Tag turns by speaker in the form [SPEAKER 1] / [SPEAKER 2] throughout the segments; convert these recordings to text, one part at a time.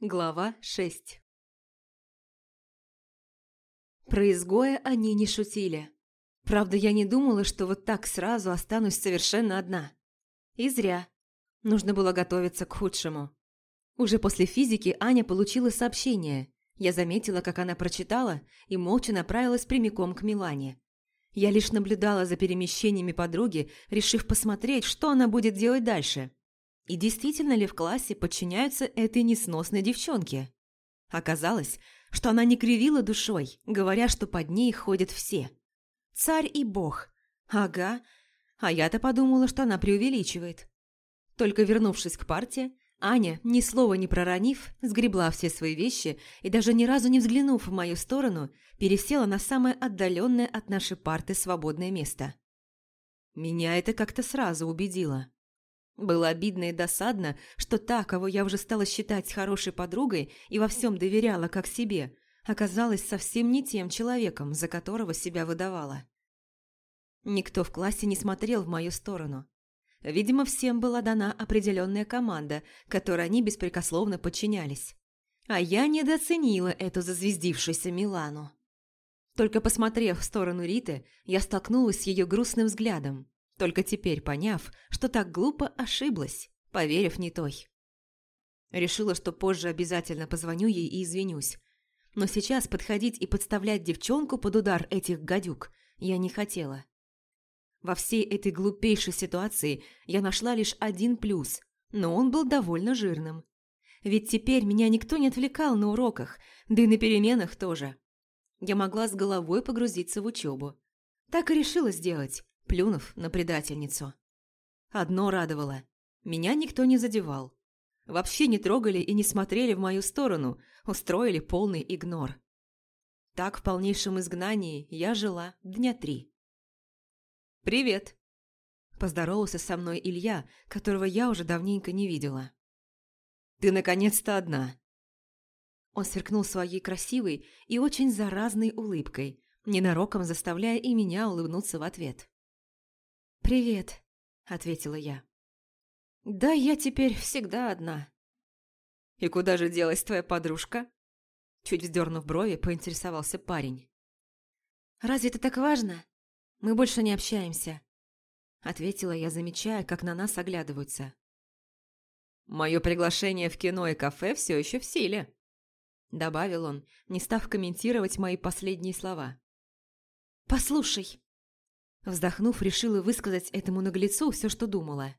[SPEAKER 1] Глава 6 Про изгоя они не шутили. Правда, я не думала, что вот так сразу останусь совершенно одна. И зря. Нужно было готовиться к худшему. Уже после физики Аня получила сообщение. Я заметила, как она прочитала, и молча направилась прямиком к Милане. Я лишь наблюдала за перемещениями подруги, решив посмотреть, что она будет делать дальше – и действительно ли в классе подчиняются этой несносной девчонке? Оказалось, что она не кривила душой, говоря, что под ней ходят все. Царь и бог. Ага. А я-то подумала, что она преувеличивает. Только вернувшись к парте, Аня, ни слова не проронив, сгребла все свои вещи и даже ни разу не взглянув в мою сторону, пересела на самое отдаленное от нашей парты свободное место. Меня это как-то сразу убедило. Было обидно и досадно, что та, кого я уже стала считать хорошей подругой и во всем доверяла как себе, оказалась совсем не тем человеком, за которого себя выдавала. Никто в классе не смотрел в мою сторону. Видимо, всем была дана определенная команда, которой они беспрекословно подчинялись. А я недооценила эту зазвездившуюся Милану. Только посмотрев в сторону Риты, я столкнулась с ее грустным взглядом, только теперь поняв, что так глупо ошиблась, поверив не той. Решила, что позже обязательно позвоню ей и извинюсь. Но сейчас подходить и подставлять девчонку под удар этих гадюк я не хотела. Во всей этой глупейшей ситуации я нашла лишь один плюс, но он был довольно жирным. Ведь теперь меня никто не отвлекал на уроках, да и на переменах тоже. Я могла с головой погрузиться в учебу. Так и решила сделать, плюнув на предательницу. Одно радовало. Меня никто не задевал. Вообще не трогали и не смотрели в мою сторону, устроили полный игнор. Так в полнейшем изгнании я жила дня три. «Привет!» – поздоровался со мной Илья, которого я уже давненько не видела. «Ты наконец-то одна!» Он сверкнул своей красивой и очень заразной улыбкой, ненароком заставляя и меня улыбнуться в ответ. «Привет», — ответила я. «Да, я теперь всегда одна». «И куда же делась твоя подружка?» Чуть вздернув брови, поинтересовался парень. «Разве это так важно? Мы больше не общаемся», — ответила я, замечая, как на нас оглядываются. «Мое приглашение в кино и кафе все еще в силе», — добавил он, не став комментировать мои последние слова. «Послушай», Вздохнув, решила высказать этому наглецу все, что думала.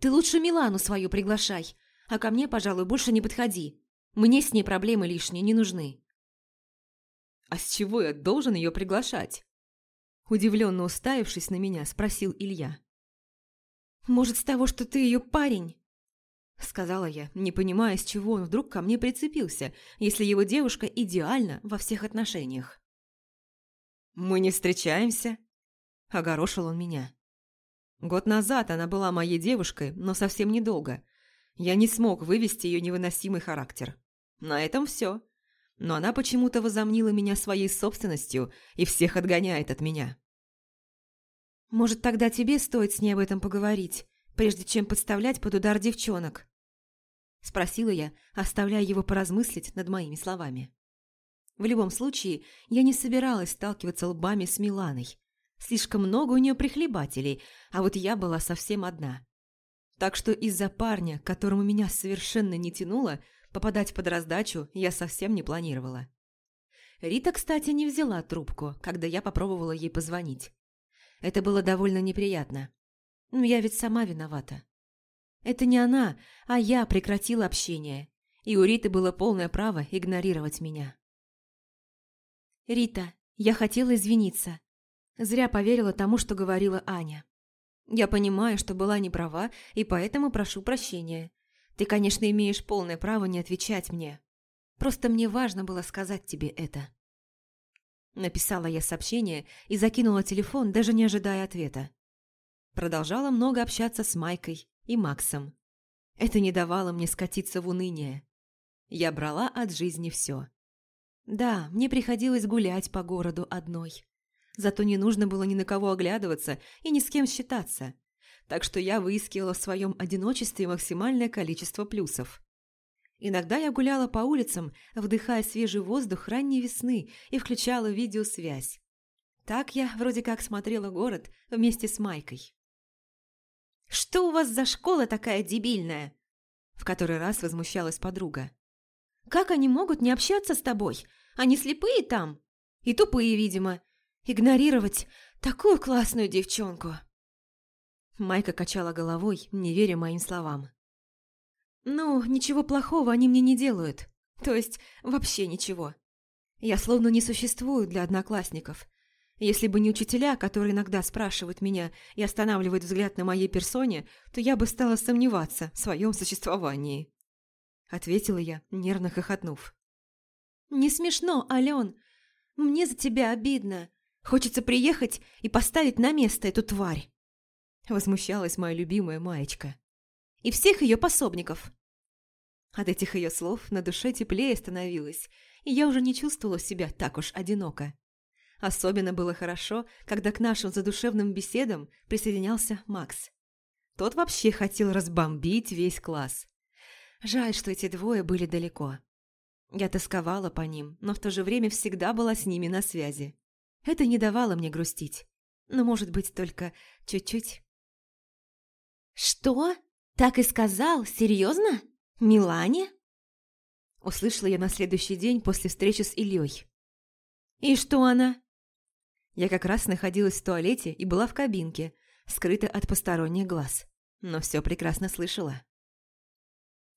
[SPEAKER 1] «Ты лучше Милану свою приглашай, а ко мне, пожалуй, больше не подходи. Мне с ней проблемы лишние не нужны». «А с чего я должен ее приглашать?» Удивленно уставившись на меня, спросил Илья. «Может, с того, что ты ее парень?» Сказала я, не понимая, с чего он вдруг ко мне прицепился, если его девушка идеальна во всех отношениях. «Мы не встречаемся», – огорошил он меня. Год назад она была моей девушкой, но совсем недолго. Я не смог вывести ее невыносимый характер. На этом все. Но она почему-то возомнила меня своей собственностью и всех отгоняет от меня. «Может, тогда тебе стоит с ней об этом поговорить, прежде чем подставлять под удар девчонок?» Спросила я, оставляя его поразмыслить над моими словами. В любом случае, я не собиралась сталкиваться лбами с Миланой. Слишком много у нее прихлебателей, а вот я была совсем одна. Так что из-за парня, которому меня совершенно не тянуло, попадать под раздачу я совсем не планировала. Рита, кстати, не взяла трубку, когда я попробовала ей позвонить. Это было довольно неприятно. Но я ведь сама виновата. Это не она, а я прекратила общение, и у Риты было полное право игнорировать меня. «Рита, я хотела извиниться. Зря поверила тому, что говорила Аня. Я понимаю, что была не права, и поэтому прошу прощения. Ты, конечно, имеешь полное право не отвечать мне. Просто мне важно было сказать тебе это. Написала я сообщение и закинула телефон, даже не ожидая ответа. Продолжала много общаться с Майкой и Максом. Это не давало мне скатиться в уныние. Я брала от жизни все. Да, мне приходилось гулять по городу одной. Зато не нужно было ни на кого оглядываться и ни с кем считаться. Так что я выискивала в своем одиночестве максимальное количество плюсов. Иногда я гуляла по улицам, вдыхая свежий воздух ранней весны и включала видеосвязь. Так я вроде как смотрела город вместе с Майкой. «Что у вас за школа такая дебильная?» В который раз возмущалась подруга. «Как они могут не общаться с тобой? Они слепые там? И тупые, видимо. Игнорировать такую классную девчонку!» Майка качала головой, не веря моим словам. «Ну, ничего плохого они мне не делают. То есть, вообще ничего. Я словно не существую для одноклассников. Если бы не учителя, которые иногда спрашивают меня и останавливают взгляд на моей персоне, то я бы стала сомневаться в своем существовании. Ответила я, нервно хохотнув. «Не смешно, Ален. Мне за тебя обидно. Хочется приехать и поставить на место эту тварь». Возмущалась моя любимая маечка. «И всех ее пособников. От этих ее слов на душе теплее становилось, и я уже не чувствовала себя так уж одиноко. Особенно было хорошо, когда к нашим задушевным беседам присоединялся Макс. Тот вообще хотел разбомбить весь класс. Жаль, что эти двое были далеко. Я тосковала по ним, но в то же время всегда была с ними на связи. Это не давало мне грустить. Но, может быть, только чуть-чуть. «Что? Так и сказал? Серьезно?» «Милане?» Услышала я на следующий день после встречи с Ильей. «И что она?» Я как раз находилась в туалете и была в кабинке, скрыта от посторонних глаз, но все прекрасно слышала.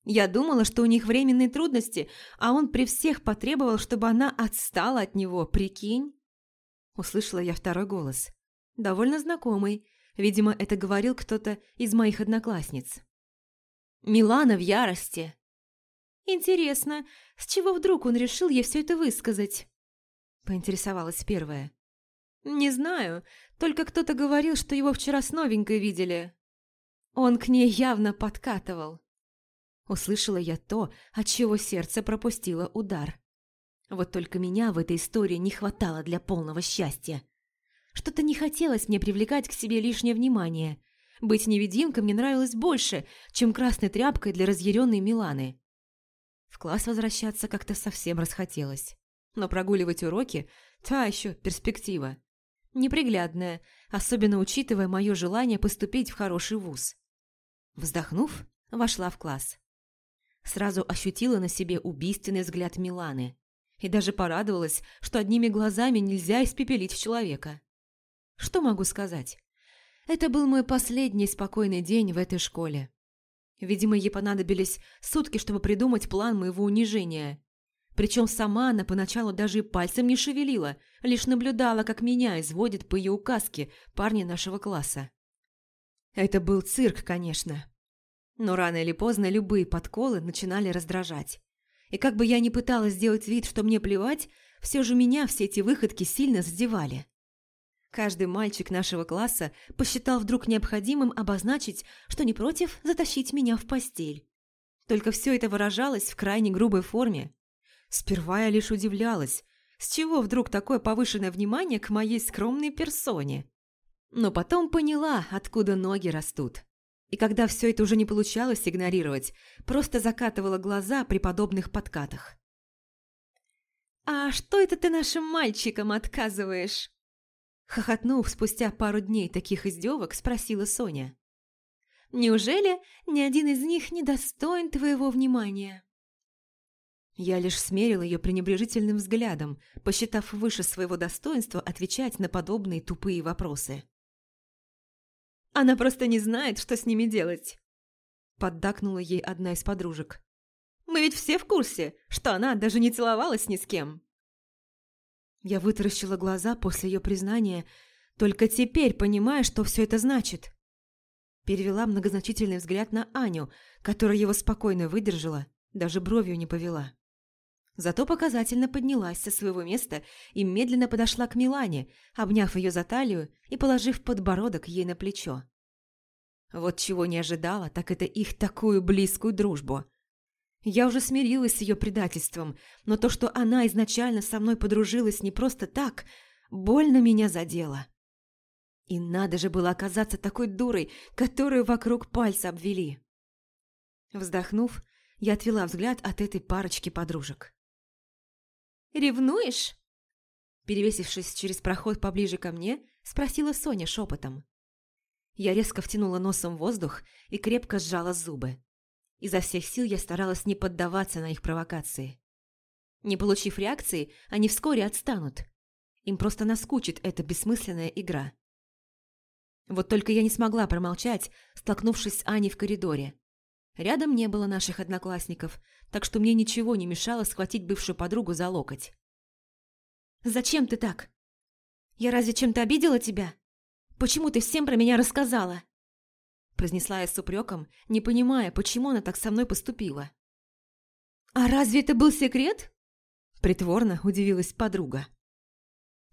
[SPEAKER 1] Я думала, что у них временные трудности, а он при всех потребовал, чтобы она отстала от него, прикинь? Услышала я второй голос. Довольно знакомый. Видимо, это говорил кто-то из моих одноклассниц. Милана в ярости. Интересно, с чего вдруг он решил ей все это высказать? Поинтересовалась первая. Не знаю, только кто-то говорил, что его вчера с новенькой видели. Он к ней явно подкатывал. Услышала я то, от чего сердце пропустило удар. Вот только меня в этой истории не хватало для полного счастья. Что-то не хотелось мне привлекать к себе лишнее внимание, быть невидимкой мне нравилось больше, чем красной тряпкой для разъяренной Миланы. В класс возвращаться как-то совсем расхотелось. Но прогуливать уроки – та еще перспектива. Неприглядная, особенно учитывая мое желание поступить в хороший вуз. Вздохнув, вошла в класс. Сразу ощутила на себе убийственный взгляд Миланы. И даже порадовалась, что одними глазами нельзя испепелить человека. Что могу сказать? Это был мой последний спокойный день в этой школе. Видимо, ей понадобились сутки, чтобы придумать план моего унижения. Причем сама она поначалу даже и пальцем не шевелила, лишь наблюдала, как меня изводят по ее указке парни нашего класса. Это был цирк, конечно. Но рано или поздно любые подколы начинали раздражать. И как бы я ни пыталась сделать вид, что мне плевать, все же меня все эти выходки сильно задевали. Каждый мальчик нашего класса посчитал вдруг необходимым обозначить, что не против затащить меня в постель. Только все это выражалось в крайне грубой форме. Сперва я лишь удивлялась, с чего вдруг такое повышенное внимание к моей скромной персоне. Но потом поняла, откуда ноги растут. И когда все это уже не получалось игнорировать, просто закатывала глаза при подобных подкатах. «А что это ты нашим мальчикам отказываешь?» Хохотнув спустя пару дней таких издевок, спросила Соня. «Неужели ни один из них не достоин твоего внимания?» Я лишь смерила ее пренебрежительным взглядом, посчитав выше своего достоинства отвечать на подобные тупые вопросы. «Она просто не знает, что с ними делать», – поддакнула ей одна из подружек. «Мы ведь все в курсе, что она даже не целовалась ни с кем». Я вытаращила глаза после ее признания, только теперь понимая, что все это значит. Перевела многозначительный взгляд на Аню, которая его спокойно выдержала, даже бровью не повела. Зато показательно поднялась со своего места и медленно подошла к Милане, обняв ее за талию и положив подбородок ей на плечо. Вот чего не ожидала, так это их такую близкую дружбу. Я уже смирилась с ее предательством, но то, что она изначально со мной подружилась не просто так, больно меня задело. И надо же было оказаться такой дурой, которую вокруг пальца обвели. Вздохнув, я отвела взгляд от этой парочки подружек. «Ревнуешь?» Перевесившись через проход поближе ко мне, спросила Соня шепотом. Я резко втянула носом воздух и крепко сжала зубы. Изо всех сил я старалась не поддаваться на их провокации. Не получив реакции, они вскоре отстанут. Им просто наскучит эта бессмысленная игра. Вот только я не смогла промолчать, столкнувшись с Аней в коридоре. Рядом не было наших одноклассников, так что мне ничего не мешало схватить бывшую подругу за локоть. «Зачем ты так? Я разве чем-то обидела тебя? Почему ты всем про меня рассказала?» Произнесла я с упреком, не понимая, почему она так со мной поступила. «А разве это был секрет?» Притворно удивилась подруга.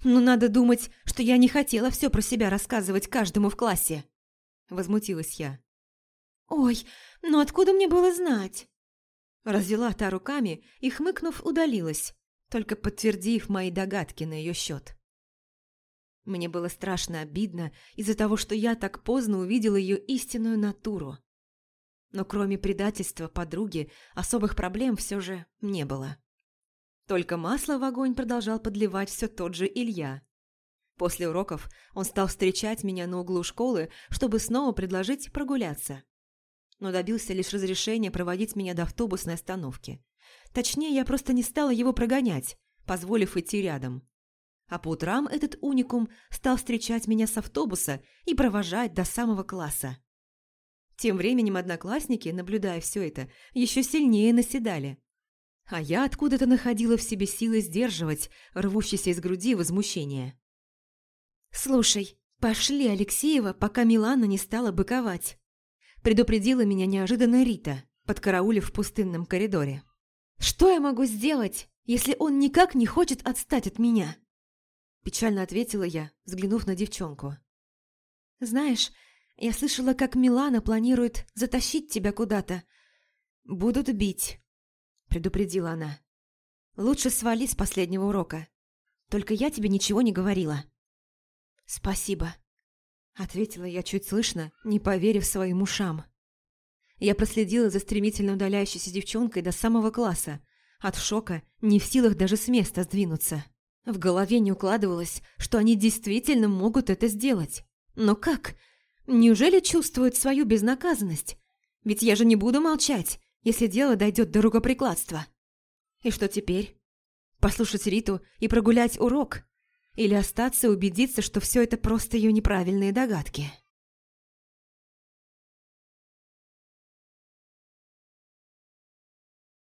[SPEAKER 1] «Ну, надо думать, что я не хотела все про себя рассказывать каждому в классе!» Возмутилась я. «Ой, ну откуда мне было знать?» Развела та руками и, хмыкнув, удалилась, только подтвердив мои догадки на ее счет. Мне было страшно обидно из-за того, что я так поздно увидела ее истинную натуру. Но кроме предательства подруги, особых проблем все же не было. Только масло в огонь продолжал подливать все тот же Илья. После уроков он стал встречать меня на углу школы, чтобы снова предложить прогуляться. Но добился лишь разрешения проводить меня до автобусной остановки. Точнее, я просто не стала его прогонять, позволив идти рядом. А по утрам этот уникум стал встречать меня с автобуса и провожать до самого класса. Тем временем одноклассники, наблюдая все это, еще сильнее наседали. А я откуда-то находила в себе силы сдерживать рвущееся из груди возмущение. «Слушай, пошли, Алексеева, пока Милана не стала быковать», предупредила меня неожиданно Рита, подкараулив в пустынном коридоре. «Что я могу сделать, если он никак не хочет отстать от меня?» Печально ответила я, взглянув на девчонку. «Знаешь, я слышала, как Милана планирует затащить тебя куда-то. Будут бить», — предупредила она. «Лучше свали с последнего урока. Только я тебе ничего не говорила». «Спасибо», — ответила я чуть слышно, не поверив своим ушам. Я проследила за стремительно удаляющейся девчонкой до самого класса. От шока не в силах даже с места сдвинуться. В голове не укладывалось, что они действительно могут это сделать. Но как? Неужели чувствуют свою безнаказанность? Ведь я же не буду молчать, если дело дойдет до рукоприкладства. И что теперь? Послушать Риту и прогулять урок? Или остаться и убедиться, что все это просто ее неправильные догадки?»